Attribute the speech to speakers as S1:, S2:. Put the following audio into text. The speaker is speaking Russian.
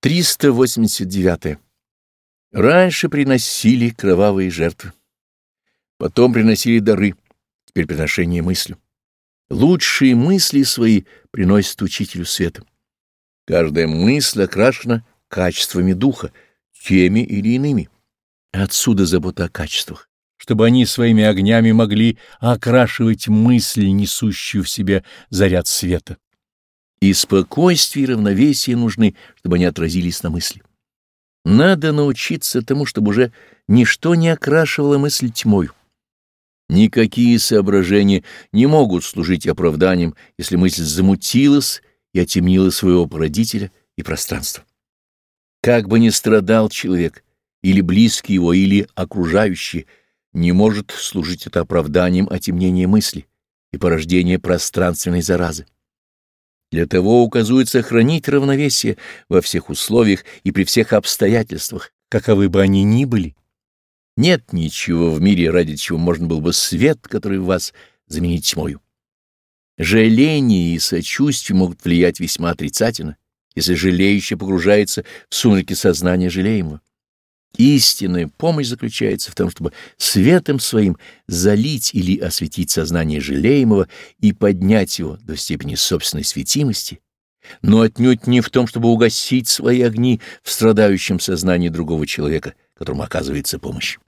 S1: 389. Раньше приносили кровавые жертвы. Потом приносили дары, теперь приношение мыслью. Лучшие мысли свои приносят учителю света. Каждая мысль окрашена качествами духа, теми или иными. Отсюда забота о качествах, чтобы они своими огнями могли окрашивать мысль, несущую в себе заряд света. И спокойствие и равновесие нужны, чтобы они отразились на мысли. Надо научиться тому, чтобы уже ничто не окрашивало мысль тьмою. Никакие соображения не могут служить оправданием, если мысль замутилась и отемнила своего породителя и пространство. Как бы ни страдал человек, или близкий его, или окружающие, не может служить это оправданием отемнения мысли и порождения пространственной заразы. Для того указывается хранить равновесие во всех условиях и при всех обстоятельствах, каковы бы они ни были. Нет ничего в мире, ради чего можно было бы свет, который в вас, заменить тьмою. Жаление и сочувствие могут влиять весьма отрицательно, если жалеющий погружается в сумерки сознания жалеемого. Истинная помощь заключается в том, чтобы светом своим залить или осветить сознание жалеемого и поднять его до степени собственной светимости, но отнюдь не в том, чтобы угасить свои огни в страдающем сознании другого человека, которому оказывается помощь.